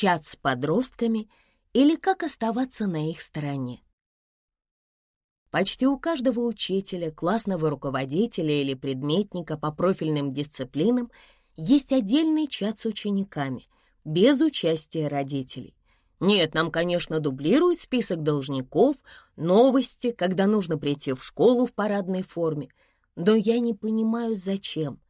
чат с подростками или как оставаться на их стороне. Почти у каждого учителя, классного руководителя или предметника по профильным дисциплинам есть отдельный чат с учениками, без участия родителей. Нет, нам, конечно, дублируют список должников, новости, когда нужно прийти в школу в парадной форме, но я не понимаю, зачем.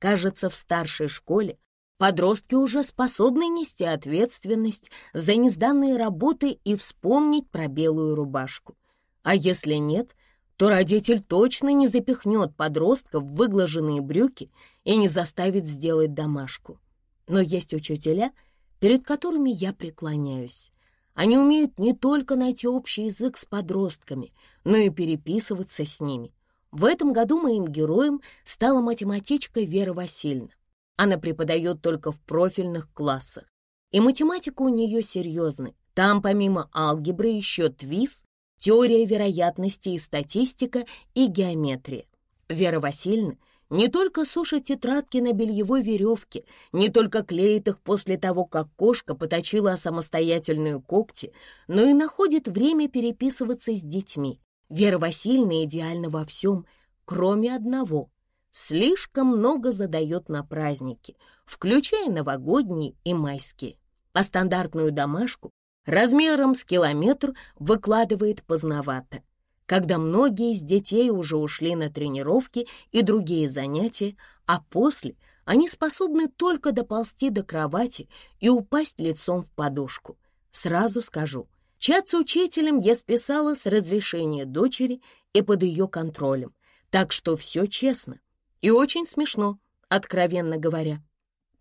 Кажется, в старшей школе подростки уже способны нести ответственность за несданные работы и вспомнить про белую рубашку. А если нет, то родитель точно не запихнет подростка в выглаженные брюки и не заставит сделать домашку. Но есть учителя, перед которыми я преклоняюсь. Они умеют не только найти общий язык с подростками, но и переписываться с ними. В этом году моим героем стала математичка Вера Васильевна. Она преподает только в профильных классах. И математика у нее серьезная. Там помимо алгебры еще твиз, теория вероятности и статистика и геометрия. Вера Васильевна не только сушит тетрадки на бельевой веревке, не только клеит их после того, как кошка поточила самостоятельную когти, но и находит время переписываться с детьми. Вера Васильевна идеальна во всем, кроме одного. Слишком много задает на праздники, включая новогодние и майские. А стандартную домашку размером с километр выкладывает поздновато, когда многие из детей уже ушли на тренировки и другие занятия, а после они способны только доползти до кровати и упасть лицом в подушку. Сразу скажу, чат с учителем я списала с разрешения дочери и под ее контролем, так что все честно и очень смешно, откровенно говоря.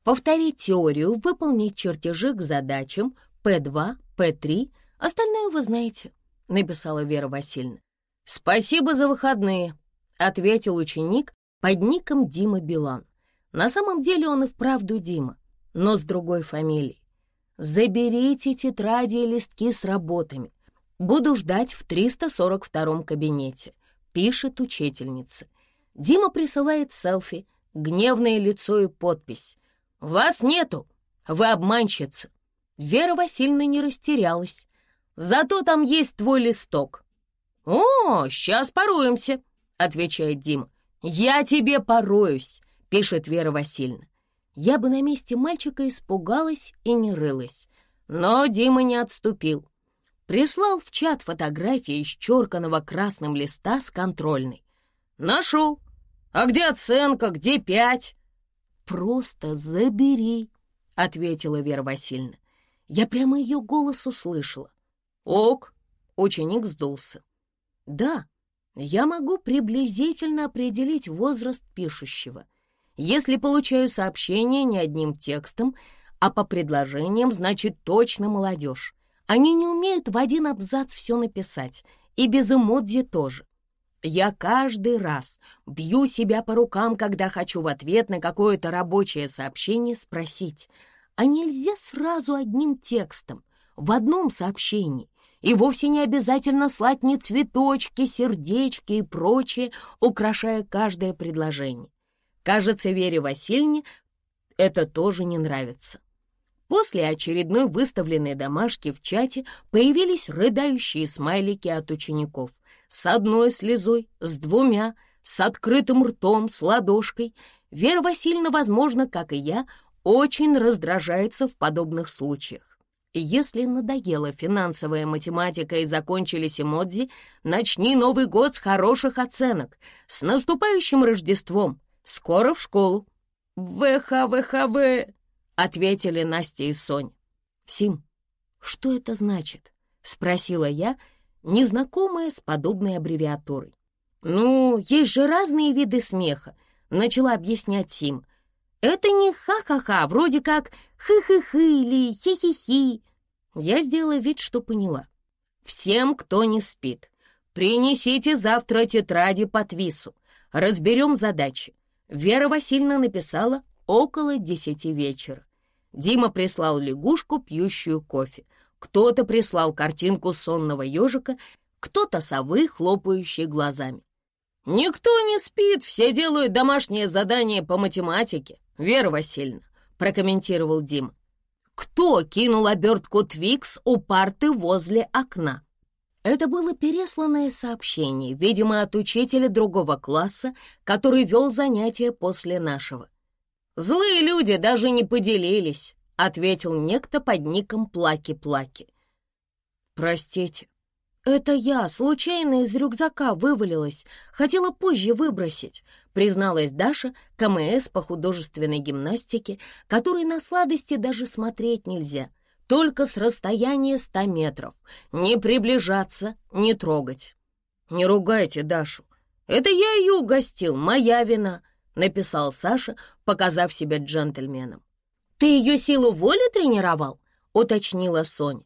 Повторить теорию, выполнить чертежи к задачам, П2, П3, остальное вы знаете», — написала Вера Васильевна. «Спасибо за выходные», — ответил ученик под ником Дима Билан. На самом деле он и вправду Дима, но с другой фамилией. «Заберите тетради и листки с работами. Буду ждать в 342-м кабинете», — пишет учительница. Дима присылает селфи, гневное лицо и подпись. «Вас нету! Вы обманщица!» Вера Васильевна не растерялась. «Зато там есть твой листок». «О, сейчас пороемся», — отвечает Дима. «Я тебе пороюсь», — пишет Вера Васильевна. Я бы на месте мальчика испугалась и не рылась. Но Дима не отступил. Прислал в чат фотографии исчерканного красным листа с контрольной. «Нашел. А где оценка, где пять?» «Просто забери», — ответила Вера Васильевна. Я прямо ее голос услышала. «Ок!» — ученик сдулся. «Да, я могу приблизительно определить возраст пишущего. Если получаю сообщение не одним текстом, а по предложениям, значит точно молодежь. Они не умеют в один абзац все написать, и без эмодзи тоже. Я каждый раз бью себя по рукам, когда хочу в ответ на какое-то рабочее сообщение спросить — а нельзя сразу одним текстом, в одном сообщении, и вовсе не обязательно слать ни цветочки, сердечки и прочее, украшая каждое предложение. Кажется, Вере Васильевне это тоже не нравится. После очередной выставленной домашки в чате появились рыдающие смайлики от учеников. С одной слезой, с двумя, с открытым ртом, с ладошкой. Вера Васильевна, возможно, как и я, очень раздражается в подобных случаях. Если надоела финансовая математика и закончились эмодзи, начни Новый год с хороших оценок. С наступающим Рождеством! Скоро в школу. ВХВХВ, ответили Настя и Соня. Сим, что это значит? Спросила я, незнакомая с подобной аббревиатурой. Ну, есть же разные виды смеха, начала объяснять Сим. Это не ха-ха-ха, вроде как хы-хы-хы или хи-хи-хи. Я сделала вид, что поняла. Всем, кто не спит, принесите завтра тетради по твису. Разберем задачи. Вера Васильевна написала около десяти вечера. Дима прислал лягушку, пьющую кофе. Кто-то прислал картинку сонного ежика, кто-то совы, хлопающие глазами. «Никто не спит, все делают домашнее задание по математике», Вера Васильевна», — прокомментировал Дима. кто кинул обертку Твикс у парты возле окна. Это было пересланное сообщение, видимо, от учителя другого класса, который вел занятия после нашего. «Злые люди даже не поделились», — ответил некто под ником Плаки-Плаки. «Простите, это я случайно из рюкзака вывалилась, хотела позже выбросить», призналась Даша, КМС по художественной гимнастике, которой на сладости даже смотреть нельзя — только с расстояния ста метров. Не приближаться, не трогать. «Не ругайте Дашу. Это я ее угостил, моя вина», — написал Саша, показав себя джентльменом. «Ты ее силу воли тренировал?» — уточнила Соня.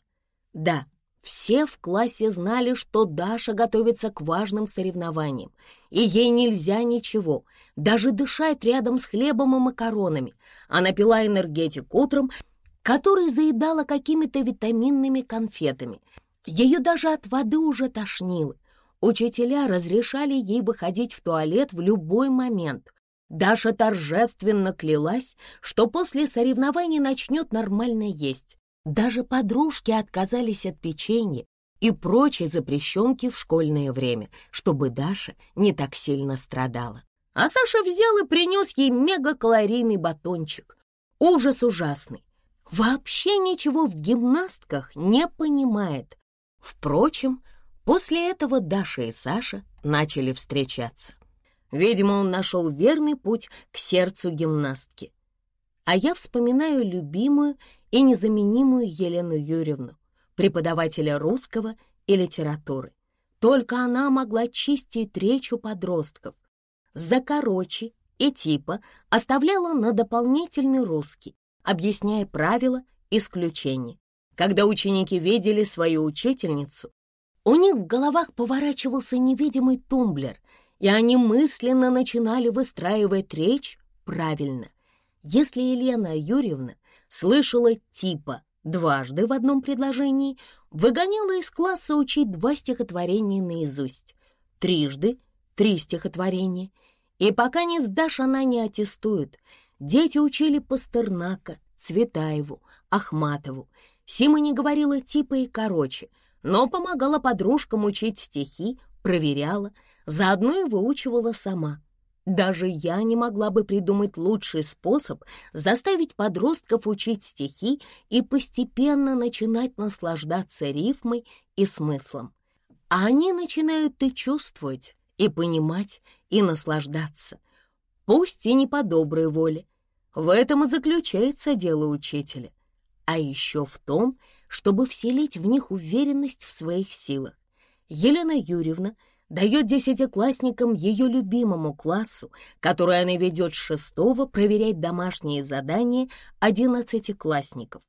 «Да, все в классе знали, что Даша готовится к важным соревнованиям, и ей нельзя ничего, даже дышать рядом с хлебом и макаронами. Она пила энергетик утром который заедала какими-то витаминными конфетами. Ее даже от воды уже тошнило. Учителя разрешали ей выходить в туалет в любой момент. Даша торжественно клялась, что после соревнований начнет нормально есть. Даже подружки отказались от печенья и прочей запрещенки в школьное время, чтобы Даша не так сильно страдала. А Саша взял и принес ей мегакалорийный батончик. Ужас ужасный вообще ничего в гимнастках не понимает. Впрочем, после этого Даша и Саша начали встречаться. Видимо, он нашел верный путь к сердцу гимнастки. А я вспоминаю любимую и незаменимую Елену Юрьевну, преподавателя русского и литературы. Только она могла чистить речь у подростков. За короче и типа оставляла на дополнительный русский, объясняя правила исключений. Когда ученики видели свою учительницу, у них в головах поворачивался невидимый тумблер, и они мысленно начинали выстраивать речь правильно. Если Елена Юрьевна слышала типа дважды в одном предложении, выгоняла из класса учить два стихотворения наизусть, трижды три стихотворения, и пока не сдашь, она не аттестует — Дети учили Пастернака, Цветаеву, Ахматову. Сима не говорила типа и короче, но помогала подружкам учить стихи, проверяла, заодно и выучивала сама. Даже я не могла бы придумать лучший способ заставить подростков учить стихи и постепенно начинать наслаждаться рифмой и смыслом. А они начинают и чувствовать, и понимать, и наслаждаться пусть и не по доброй воле. В этом и заключается дело учителя. А еще в том, чтобы вселить в них уверенность в своих силах. Елена Юрьевна дает десятиклассникам ее любимому классу, который она ведет с шестого, проверять домашние задания одиннадцатиклассников.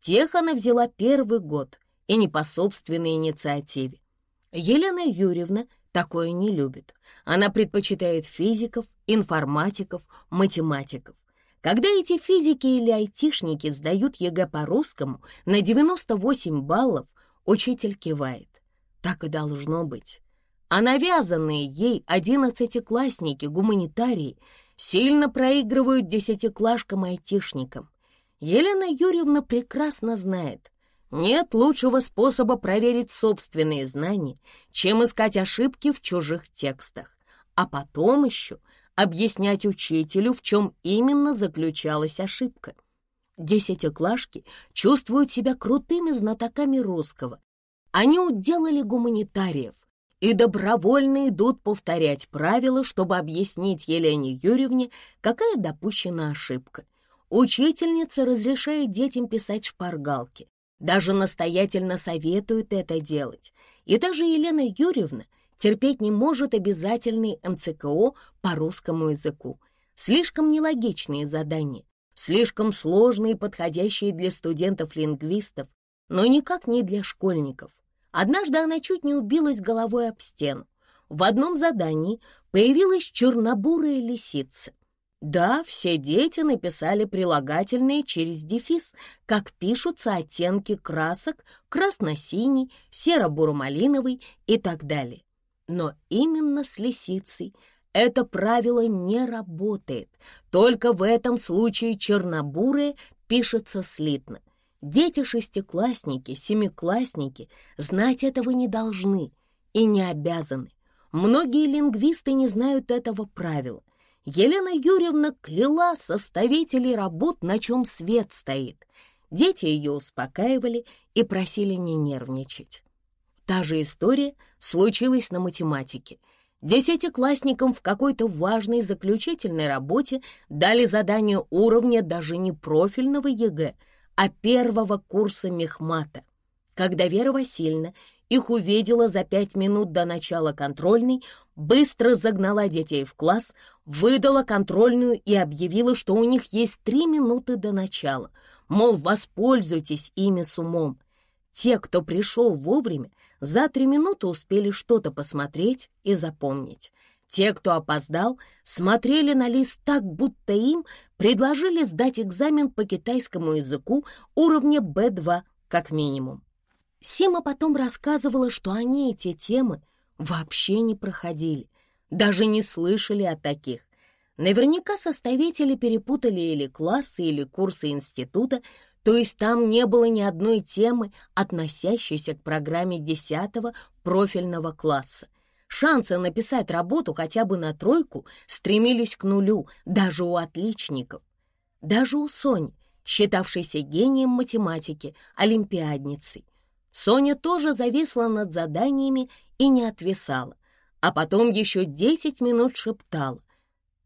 Тех она взяла первый год и не по собственной инициативе. Елена Юрьевна такое не любит. Она предпочитает физиков, информатиков, математиков. Когда эти физики или айтишники сдают ЕГЭ по-русскому на 98 баллов, учитель кивает. Так и должно быть. А навязанные ей одиннадцатиклассники, гуманитарии, сильно проигрывают десятиклашкам-айтишникам. Елена Юрьевна прекрасно знает, нет лучшего способа проверить собственные знания, чем искать ошибки в чужих текстах, а потом еще объяснять учителю, в чем именно заключалась ошибка. Десятиклашки чувствуют себя крутыми знатоками русского. Они уделали гуманитариев и добровольно идут повторять правила, чтобы объяснить Елене Юрьевне, какая допущена ошибка. Учительница разрешает детям писать шпаргалки, даже настоятельно советует это делать. И даже Елена Юрьевна терпеть не может обязательный МЦКО по русскому языку. Слишком нелогичные задания, слишком сложные, подходящие для студентов-лингвистов, но никак не для школьников. Однажды она чуть не убилась головой об стену. В одном задании появилась чернобурая лисица — да, все дети написали прилагательные через дефис, как пишутся оттенки красок красно-синий, серо-буро-малиновый и так далее. Но именно с лисицей это правило не работает. Только в этом случае чернобурые пишется слитно. Дети-шестиклассники, семиклассники знать этого не должны и не обязаны. Многие лингвисты не знают этого правила. Елена Юрьевна кляла составителей работ, на чем свет стоит. Дети ее успокаивали и просили не нервничать. Та же история случилась на математике. Десятиклассникам в какой-то важной заключительной работе дали задание уровня даже не профильного ЕГЭ, а первого курса мехмата. Когда Вера Васильевна их увидела за пять минут до начала контрольной, быстро загнала детей в класс, выдала контрольную и объявила, что у них есть три минуты до начала, мол, воспользуйтесь ими с умом. Те, кто пришел вовремя, за три минуты успели что-то посмотреть и запомнить. Те, кто опоздал, смотрели на лист так, будто им предложили сдать экзамен по китайскому языку уровня B2 как минимум. Сима потом рассказывала, что они эти темы вообще не проходили, даже не слышали о таких. Наверняка составители перепутали или классы, или курсы института, то есть там не было ни одной темы, относящейся к программе 10 профильного класса. Шансы написать работу хотя бы на тройку стремились к нулю даже у отличников. Даже у Сони, считавшейся гением математики, олимпиадницей. Соня тоже зависла над заданиями и не отвисала, а потом еще десять минут шептала.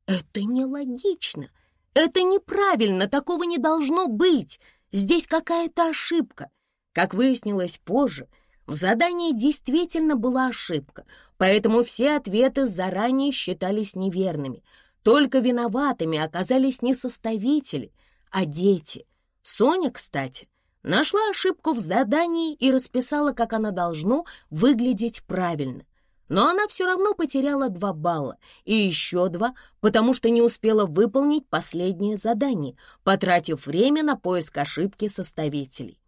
«Это нелогично, это неправильно, такого не должно быть!» Здесь какая-то ошибка. Как выяснилось позже, в задании действительно была ошибка, поэтому все ответы заранее считались неверными. Только виноватыми оказались не составители, а дети. Соня, кстати, нашла ошибку в задании и расписала, как она должно выглядеть правильно. Но она все равно потеряла два балла и еще два, потому что не успела выполнить последнее задание, потратив время на поиск ошибки составителей.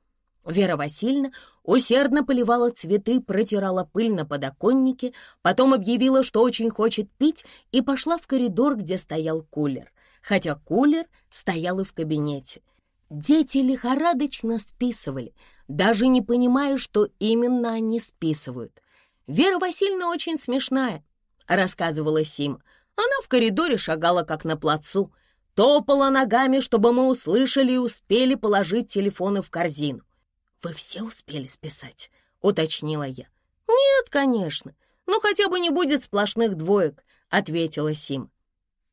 Вера Васильевна усердно поливала цветы, протирала пыль на подоконнике, потом объявила, что очень хочет пить, и пошла в коридор, где стоял кулер, хотя кулер стоял и в кабинете. Дети лихорадочно списывали, даже не понимая, что именно они списывают. «Вера Васильевна очень смешная», — рассказывала Сим. Она в коридоре шагала, как на плацу, топала ногами, чтобы мы услышали и успели положить телефоны в корзину. «Вы все успели списать?» — уточнила я. «Нет, конечно, но хотя бы не будет сплошных двоек», — ответила Сим.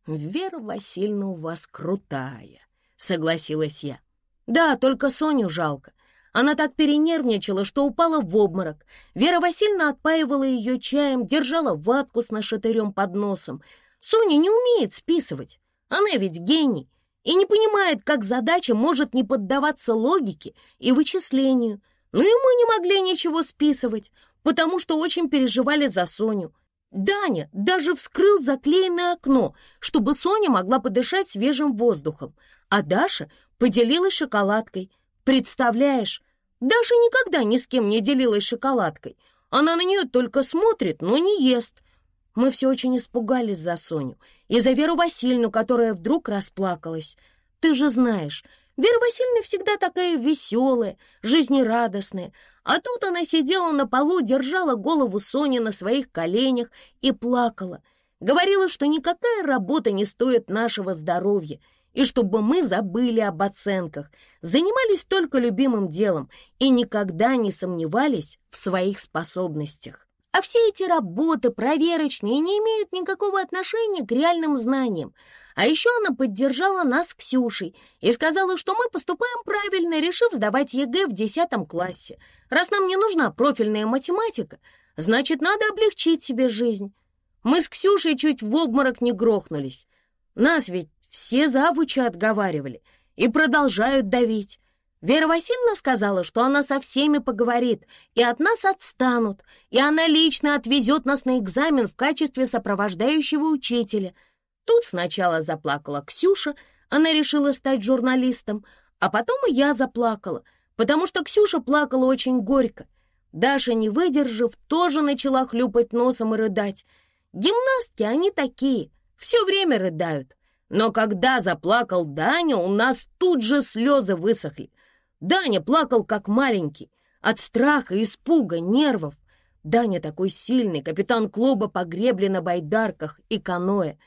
«Вера Васильевна у вас крутая», — согласилась я. «Да, только Соню жалко. Она так перенервничала, что упала в обморок. Вера Васильевна отпаивала ее чаем, держала ватку с нашатырем под носом. Соня не умеет списывать. Она ведь гений и не понимает, как задача может не поддаваться логике и вычислению. Ну и мы не могли ничего списывать, потому что очень переживали за Соню. Даня даже вскрыл заклеенное окно, чтобы Соня могла подышать свежим воздухом, а Даша поделилась шоколадкой — Представляешь, Даша никогда ни с кем не делилась шоколадкой. Она на нее только смотрит, но не ест. Мы все очень испугались за Соню и за Веру Васильевну, которая вдруг расплакалась. Ты же знаешь, Вера Васильевна всегда такая веселая, жизнерадостная, а тут она сидела на полу, держала голову Сони на своих коленях и плакала. Говорила, что никакая работа не стоит нашего здоровья — и чтобы мы забыли об оценках, занимались только любимым делом и никогда не сомневались в своих способностях. А все эти работы проверочные не имеют никакого отношения к реальным знаниям. А еще она поддержала нас с Ксюшей и сказала, что мы поступаем правильно, решив сдавать ЕГЭ в 10 классе. Раз нам не нужна профильная математика, значит, надо облегчить себе жизнь. Мы с Ксюшей чуть в обморок не грохнулись. Нас ведь все завучи отговаривали и продолжают давить. Вера Васильевна сказала, что она со всеми поговорит, и от нас отстанут, и она лично отвезет нас на экзамен в качестве сопровождающего учителя. Тут сначала заплакала Ксюша, она решила стать журналистом, а потом и я заплакала, потому что Ксюша плакала очень горько. Даша, не выдержав, тоже начала хлюпать носом и рыдать. Гимнастки, они такие, все время рыдают. Но когда заплакал Даня, у нас тут же слезы высохли. Даня плакал как маленький, от страха, испуга, нервов. Даня такой сильный, капитан клуба по гребле на байдарках и каноэ.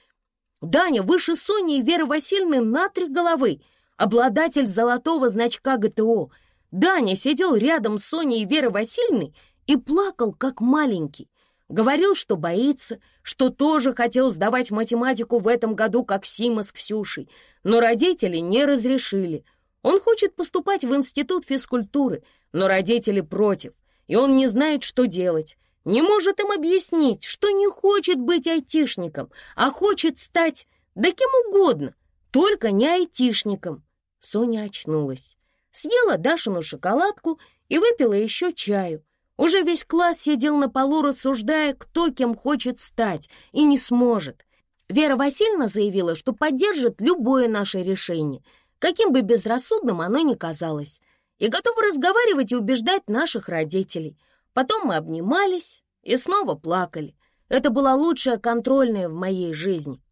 Даня выше Сони и Веры Васильевны на три головы, обладатель золотого значка ГТО. Даня сидел рядом с Соней и Верой Васильевной и плакал, как маленький. Говорил, что боится, что тоже хотел сдавать математику в этом году, как Сима с Ксюшей, но родители не разрешили. Он хочет поступать в институт физкультуры, но родители против, и он не знает, что делать. Не может им объяснить, что не хочет быть айтишником, а хочет стать да кем угодно, только не айтишником. Соня очнулась, съела Дашину шоколадку и выпила еще чаю. Уже весь класс сидел на полу, рассуждая, кто кем хочет стать и не сможет. Вера Васильевна заявила, что поддержит любое наше решение, каким бы безрассудным оно ни казалось, и готова разговаривать и убеждать наших родителей. Потом мы обнимались и снова плакали. Это была лучшая контрольная в моей жизни.